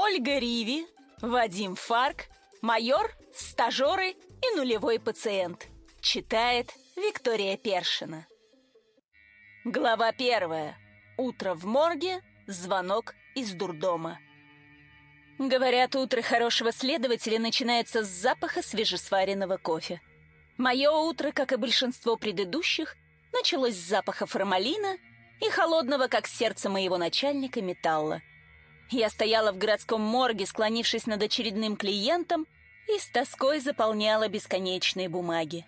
Ольга Риви, Вадим Фарк, майор, стажеры и нулевой пациент. Читает Виктория Першина. Глава первая. Утро в морге, звонок из дурдома. Говорят, утро хорошего следователя начинается с запаха свежесваренного кофе. Мое утро, как и большинство предыдущих, началось с запаха формалина и холодного, как сердце моего начальника, металла. Я стояла в городском морге, склонившись над очередным клиентом, и с тоской заполняла бесконечные бумаги.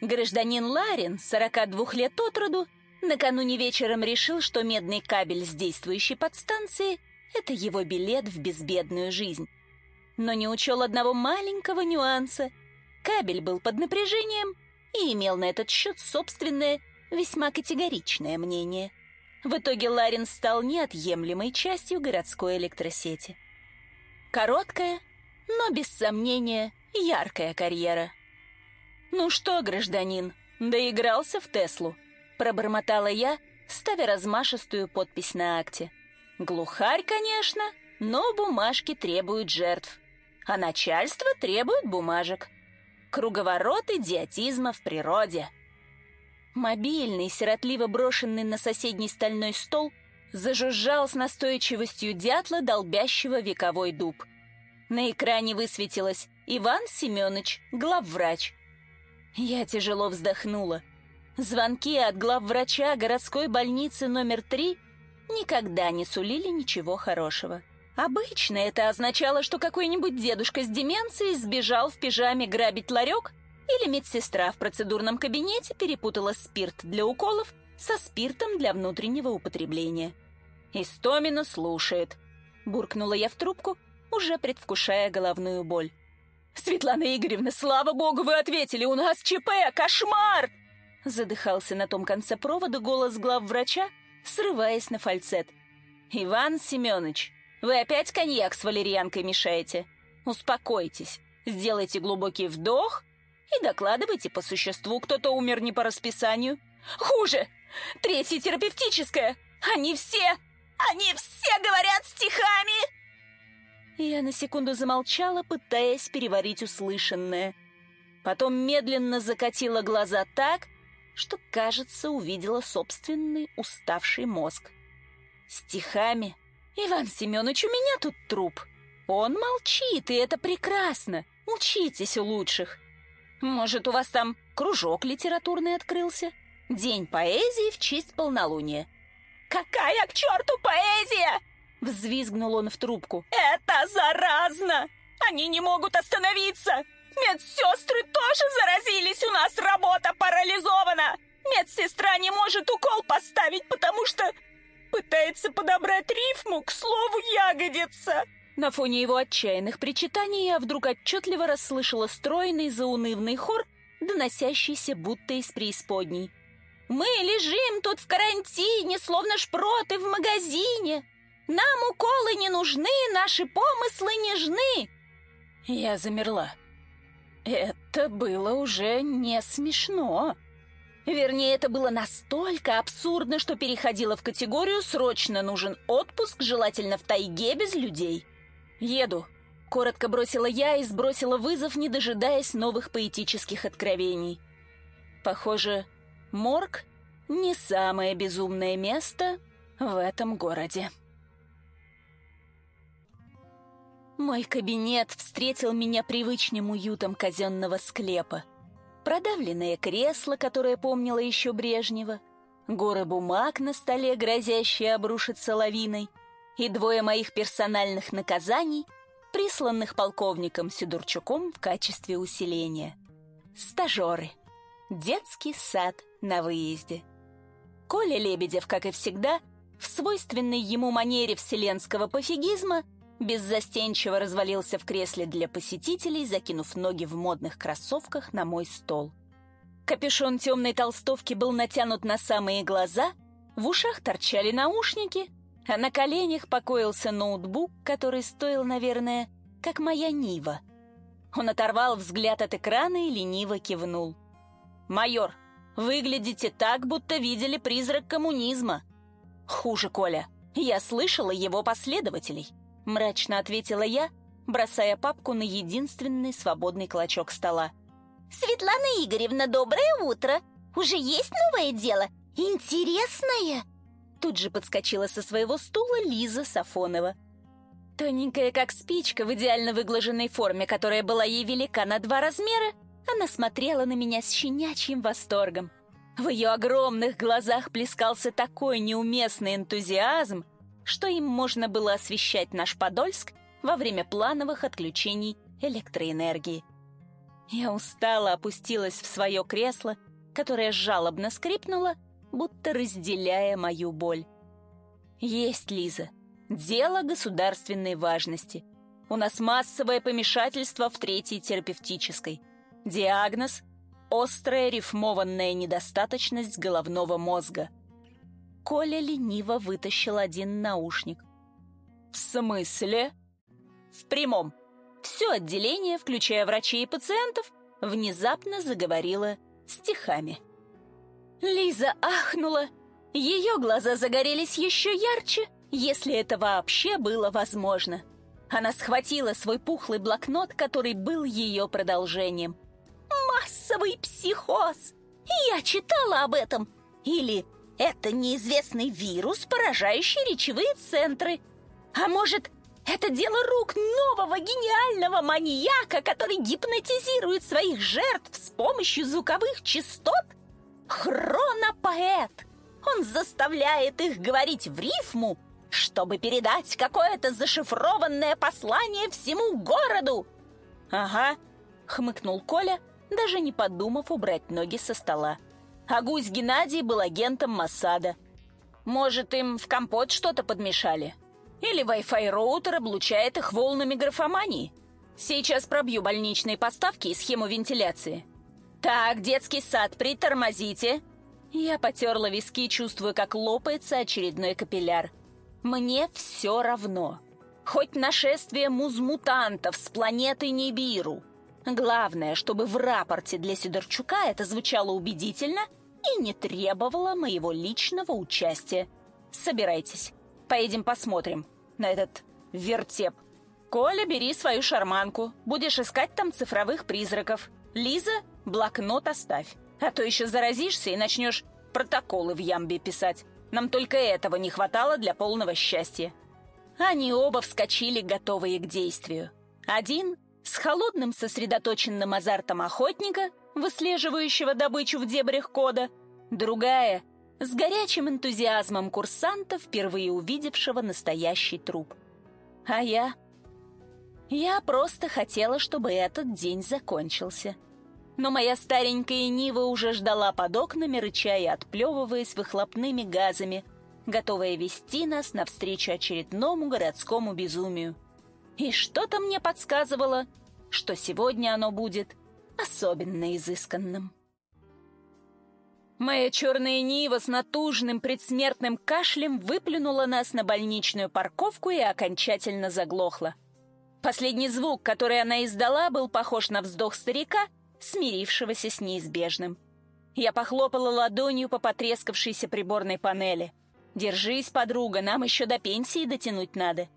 Гражданин Ларин, 42 лет от роду, накануне вечером решил, что медный кабель с действующей подстанции — это его билет в безбедную жизнь. Но не учел одного маленького нюанса. Кабель был под напряжением и имел на этот счет собственное, весьма категоричное мнение. В итоге Ларин стал неотъемлемой частью городской электросети. Короткая, но, без сомнения, яркая карьера. «Ну что, гражданин, доигрался в Теслу?» — пробормотала я, ставя размашистую подпись на акте. Глухарь, конечно, но бумажки требуют жертв, а начальство требует бумажек. Круговорот идиотизма в природе. Мобильный, сиротливо брошенный на соседний стальной стол, зажужжал с настойчивостью дятла, долбящего вековой дуб. На экране высветилось «Иван Семенович, главврач». Я тяжело вздохнула. Звонки от главврача городской больницы номер три — никогда не сулили ничего хорошего. Обычно это означало, что какой-нибудь дедушка с деменцией сбежал в пижаме грабить ларек, или медсестра в процедурном кабинете перепутала спирт для уколов со спиртом для внутреннего употребления. «Истомина слушает», — буркнула я в трубку, уже предвкушая головную боль. «Светлана Игоревна, слава богу, вы ответили, у нас ЧП, кошмар!» Задыхался на том конце провода голос главврача, срываясь на фальцет. «Иван Семенович, вы опять коньяк с валерьянкой мешаете? Успокойтесь, сделайте глубокий вдох и докладывайте по существу, кто-то умер не по расписанию. Хуже! Третье терапевтическое! Они все, они все говорят стихами!» Я на секунду замолчала, пытаясь переварить услышанное. Потом медленно закатила глаза так, что, кажется, увидела собственный уставший мозг. Стихами. «Иван Семенович, у меня тут труп. Он молчит, и это прекрасно. Учитесь у лучших. Может, у вас там кружок литературный открылся? День поэзии в честь полнолуния». «Какая к черту поэзия?» Взвизгнул он в трубку. «Это заразно! Они не могут остановиться! Медсестры тоже заразились, у нас работа парализована. Медсестра не может укол поставить, потому что пытается подобрать рифму к слову «ягодица». На фоне его отчаянных причитаний я вдруг отчетливо расслышала стройный заунывный хор, доносящийся будто из преисподней. «Мы лежим тут в карантине, словно шпроты в магазине. Нам уколы не нужны, наши помыслы нежны». Я замерла. Это было уже не смешно. Вернее, это было настолько абсурдно, что переходило в категорию «срочно нужен отпуск, желательно в тайге без людей». «Еду», — коротко бросила я и сбросила вызов, не дожидаясь новых поэтических откровений. Похоже, морг — не самое безумное место в этом городе. Мой кабинет встретил меня привычным уютом казенного склепа. Продавленное кресло, которое помнило еще Брежнева, горы бумаг на столе, грозящие обрушиться лавиной, и двое моих персональных наказаний, присланных полковником Сидорчуком в качестве усиления. Стажеры. Детский сад на выезде. Коля Лебедев, как и всегда, в свойственной ему манере вселенского пофигизма беззастенчиво развалился в кресле для посетителей, закинув ноги в модных кроссовках на мой стол. Капюшон темной толстовки был натянут на самые глаза, в ушах торчали наушники, а на коленях покоился ноутбук, который стоил, наверное, как моя Нива. Он оторвал взгляд от экрана и лениво кивнул. «Майор, выглядите так, будто видели призрак коммунизма». «Хуже, Коля. Я слышала его последователей». Мрачно ответила я, бросая папку на единственный свободный клочок стола. «Светлана Игоревна, доброе утро! Уже есть новое дело? Интересное?» Тут же подскочила со своего стула Лиза Сафонова. Тоненькая, как спичка, в идеально выглаженной форме, которая была ей велика на два размера, она смотрела на меня с щенячьим восторгом. В ее огромных глазах плескался такой неуместный энтузиазм, что им можно было освещать наш Подольск во время плановых отключений электроэнергии. Я устало опустилась в свое кресло, которое жалобно скрипнуло, будто разделяя мою боль. Есть, Лиза, дело государственной важности. У нас массовое помешательство в третьей терапевтической. Диагноз – острая рифмованная недостаточность головного мозга. Коля лениво вытащил один наушник. «В смысле?» «В прямом. Все отделение, включая врачей и пациентов, внезапно заговорило стихами». Лиза ахнула. Ее глаза загорелись еще ярче, если это вообще было возможно. Она схватила свой пухлый блокнот, который был ее продолжением. «Массовый психоз! Я читала об этом! Или это неизвестный вирус, поражающий речевые центры? А может, это дело рук нового гениального маньяка, который гипнотизирует своих жертв с помощью звуковых частот?» Хронопоэт! Он заставляет их говорить в рифму, чтобы передать какое-то зашифрованное послание всему городу. Ага, хмыкнул Коля, даже не подумав убрать ноги со стола. А гусь Геннадий был агентом Массада. Может, им в компот что-то подмешали? Или Wi-Fi роутер облучает их волнами графомании? Сейчас пробью больничные поставки и схему вентиляции. «Так, детский сад, притормозите!» Я потерла виски, чувствуя, как лопается очередной капилляр. «Мне все равно. Хоть нашествие музмутантов с планеты Нибиру. Главное, чтобы в рапорте для Сидорчука это звучало убедительно и не требовало моего личного участия. Собирайтесь, поедем посмотрим на этот вертеп. Коля, бери свою шарманку, будешь искать там цифровых призраков. Лиза, блокнот оставь, а то еще заразишься и начнешь протоколы в ямбе писать. Нам только этого не хватало для полного счастья. Они оба вскочили, готовые к действию. Один с холодным сосредоточенным азартом охотника, выслеживающего добычу в дебрях кода, другая с горячим энтузиазмом курсанта, впервые увидевшего настоящий труп. А я я просто хотела, чтобы этот день закончился. Но моя старенькая Нива уже ждала под окнами, рыча и отплевываясь выхлопными газами, готовая вести нас навстречу очередному городскому безумию. И что-то мне подсказывало, что сегодня оно будет особенно изысканным. Моя черная Нива с натужным предсмертным кашлем выплюнула нас на больничную парковку и окончательно заглохла. Последний звук, который она издала, был похож на вздох старика, смирившегося с неизбежным. Я похлопала ладонью по потрескавшейся приборной панели. «Держись, подруга, нам еще до пенсии дотянуть надо».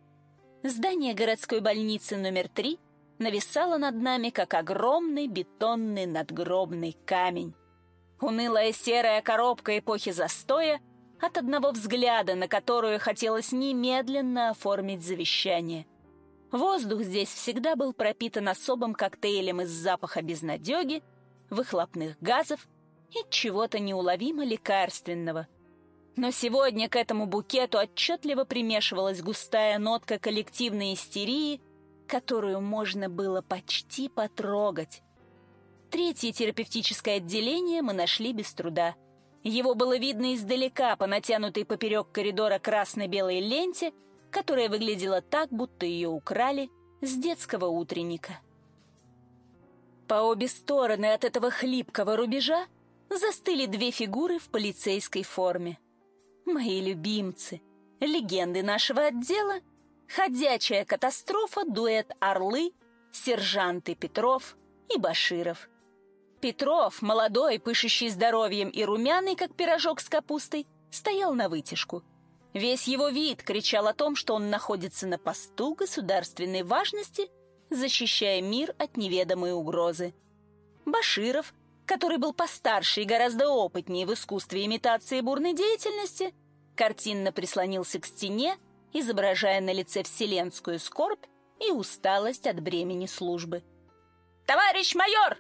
Здание городской больницы номер три нависало над нами, как огромный бетонный надгробный камень. Унылая серая коробка эпохи застоя, от одного взгляда на которую хотелось немедленно оформить завещание — Воздух здесь всегда был пропитан особым коктейлем из запаха безнадеги, выхлопных газов и чего-то неуловимо лекарственного. Но сегодня к этому букету отчетливо примешивалась густая нотка коллективной истерии, которую можно было почти потрогать. Третье терапевтическое отделение мы нашли без труда. Его было видно издалека по натянутой поперек коридора красно-белой ленте — которая выглядела так, будто ее украли с детского утренника. По обе стороны от этого хлипкого рубежа застыли две фигуры в полицейской форме. Мои любимцы, легенды нашего отдела, ходячая катастрофа, дуэт «Орлы», сержанты Петров и Баширов. Петров, молодой, пышущий здоровьем и румяный, как пирожок с капустой, стоял на вытяжку — Весь его вид кричал о том, что он находится на посту государственной важности, защищая мир от неведомой угрозы. Баширов, который был постарше и гораздо опытнее в искусстве имитации бурной деятельности, картинно прислонился к стене, изображая на лице вселенскую скорбь и усталость от бремени службы. «Товарищ майор!»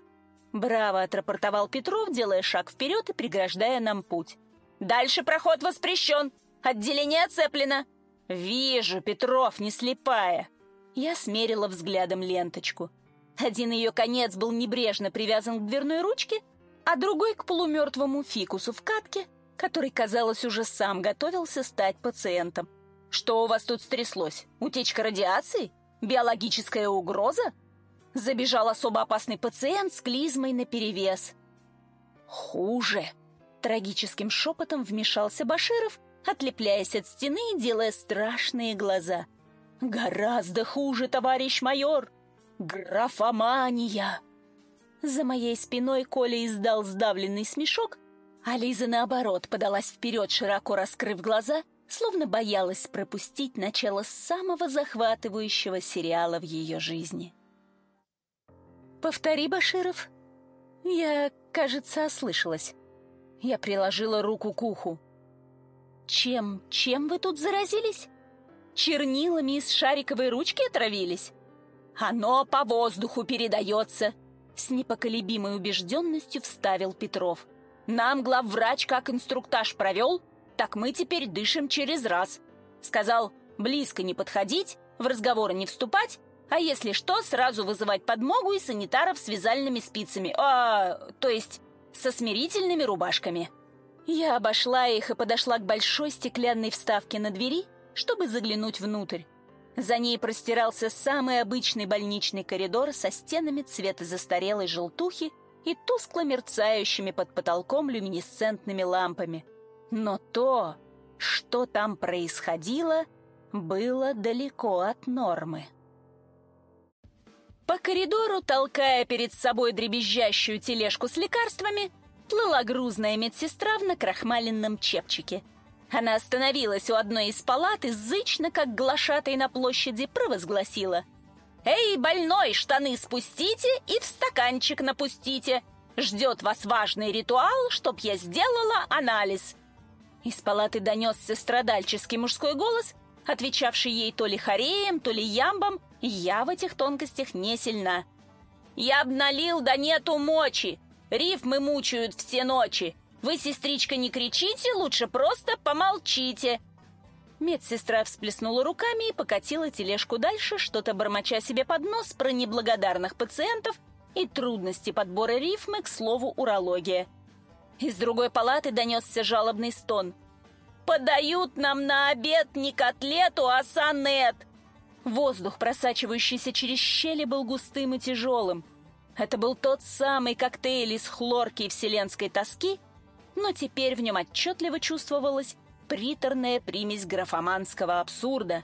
Браво отрапортовал Петров, делая шаг вперед и преграждая нам путь. «Дальше проход воспрещен! Отделение оцеплено!» «Вижу, Петров, не слепая!» Я смерила взглядом ленточку. Один ее конец был небрежно привязан к дверной ручке, а другой к полумертвому фикусу в катке, который, казалось, уже сам готовился стать пациентом. «Что у вас тут стряслось? Утечка радиации? Биологическая угроза?» Забежал особо опасный пациент с клизмой наперевес. «Хуже!» Трагическим шепотом вмешался Баширов, отлепляясь от стены и делая страшные глаза. «Гораздо хуже, товарищ майор! Графомания!» За моей спиной Коля издал сдавленный смешок, а Лиза, наоборот, подалась вперед, широко раскрыв глаза, словно боялась пропустить начало самого захватывающего сериала в ее жизни. «Повтори, Баширов». Я, кажется, ослышалась. Я приложила руку к уху. «Чем, чем вы тут заразились? Чернилами из шариковой ручки отравились? Оно по воздуху передается!» С непоколебимой убежденностью вставил Петров. «Нам главврач как инструктаж провел, так мы теперь дышим через раз. Сказал, близко не подходить, в разговоры не вступать, а если что, сразу вызывать подмогу и санитаров с вязальными спицами, а, то есть со смирительными рубашками. Я обошла их и подошла к большой стеклянной вставке на двери, чтобы заглянуть внутрь. За ней простирался самый обычный больничный коридор со стенами цвета застарелой желтухи и тускло мерцающими под потолком люминесцентными лампами. Но то, что там происходило, было далеко от нормы. По коридору, толкая перед собой дребезжащую тележку с лекарствами, плыла грузная медсестра в накрахмаленном чепчике. Она остановилась у одной из палат и зычно, как глашатой на площади, провозгласила. «Эй, больной, штаны спустите и в стаканчик напустите! Ждет вас важный ритуал, чтоб я сделала анализ!» Из палаты донесся страдальческий мужской голос, отвечавший ей то ли хореем, то ли ямбом, я в этих тонкостях не сильна. «Я обналил, да нету мочи! Рифмы мучают все ночи! Вы, сестричка, не кричите, лучше просто помолчите!» Медсестра всплеснула руками и покатила тележку дальше, что-то бормоча себе под нос про неблагодарных пациентов и трудности подбора рифмы к слову урология. Из другой палаты донесся жалобный стон. «Подают нам на обед не котлету, а сонет!» Воздух, просачивающийся через щели, был густым и тяжелым. Это был тот самый коктейль из хлорки и вселенской тоски, но теперь в нем отчетливо чувствовалась приторная примесь графоманского абсурда.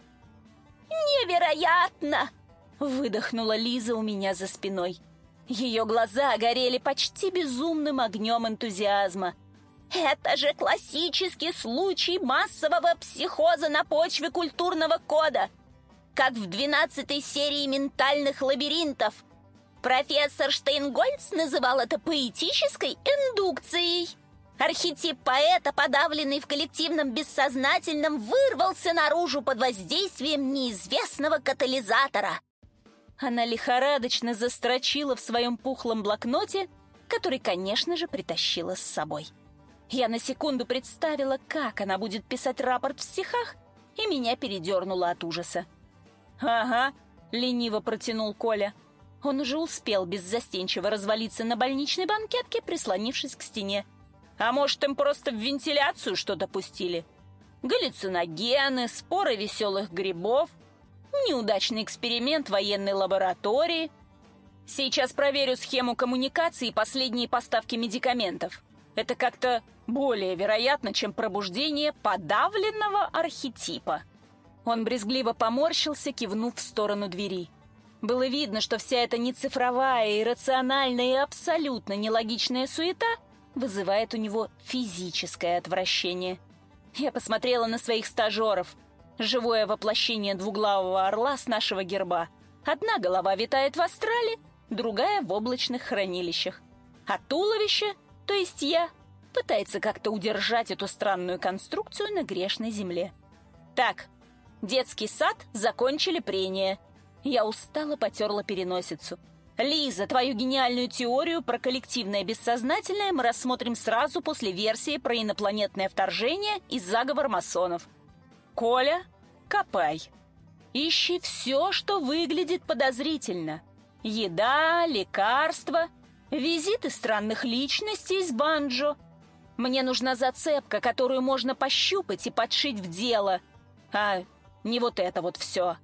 «Невероятно!» — выдохнула Лиза у меня за спиной. Ее глаза горели почти безумным огнем энтузиазма. «Это же классический случай массового психоза на почве культурного кода!» как в двенадцатой серии «Ментальных лабиринтов». Профессор Штейнгольц называл это поэтической индукцией. Архетип поэта, подавленный в коллективном бессознательном, вырвался наружу под воздействием неизвестного катализатора. Она лихорадочно застрочила в своем пухлом блокноте, который, конечно же, притащила с собой. Я на секунду представила, как она будет писать рапорт в стихах, и меня передернуло от ужаса. «Ага», — лениво протянул Коля. Он уже успел беззастенчиво развалиться на больничной банкетке, прислонившись к стене. «А может, им просто в вентиляцию что-то пустили? Галлюциногены, споры веселых грибов, неудачный эксперимент военной лаборатории. Сейчас проверю схему коммуникации и последние поставки медикаментов. Это как-то более вероятно, чем пробуждение подавленного архетипа». Он брезгливо поморщился, кивнув в сторону двери. Было видно, что вся эта нецифровая, иррациональная и абсолютно нелогичная суета вызывает у него физическое отвращение. Я посмотрела на своих стажеров. Живое воплощение двуглавого орла с нашего герба. Одна голова витает в астрале, другая в облачных хранилищах. А туловище, то есть я, пытается как-то удержать эту странную конструкцию на грешной земле. Так, детский сад закончили прение. Я устало потерла переносицу. Лиза, твою гениальную теорию про коллективное бессознательное мы рассмотрим сразу после версии про инопланетное вторжение и заговор масонов. Коля, копай. Ищи все, что выглядит подозрительно. Еда, лекарства, визиты странных личностей из банджо. Мне нужна зацепка, которую можно пощупать и подшить в дело. А не вот это вот все.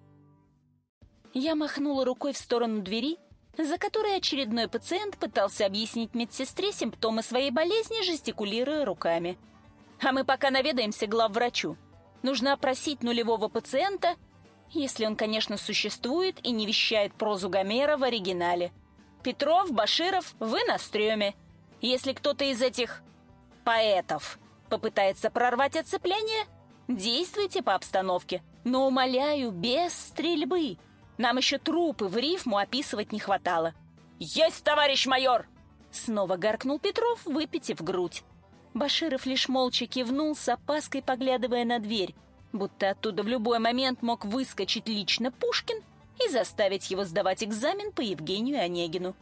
Я махнула рукой в сторону двери, за которой очередной пациент пытался объяснить медсестре симптомы своей болезни, жестикулируя руками. А мы пока наведаемся главврачу. Нужно опросить нулевого пациента, если он, конечно, существует и не вещает прозу Гомера в оригинале. Петров, Баширов, вы на стреме. Если кто-то из этих поэтов попытается прорвать оцепление, действуйте по обстановке, но, умоляю, без стрельбы. Нам еще трупы в рифму описывать не хватало. «Есть, товарищ майор!» Снова гаркнул Петров, выпитив грудь. Баширов лишь молча кивнул, с опаской поглядывая на дверь, будто оттуда в любой момент мог выскочить лично Пушкин и заставить его сдавать экзамен по Евгению Онегину.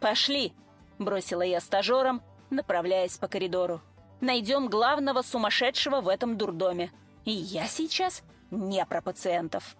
«Пошли!» — бросила я стажером, направляясь по коридору. «Найдем главного сумасшедшего в этом дурдоме. И я сейчас не про пациентов».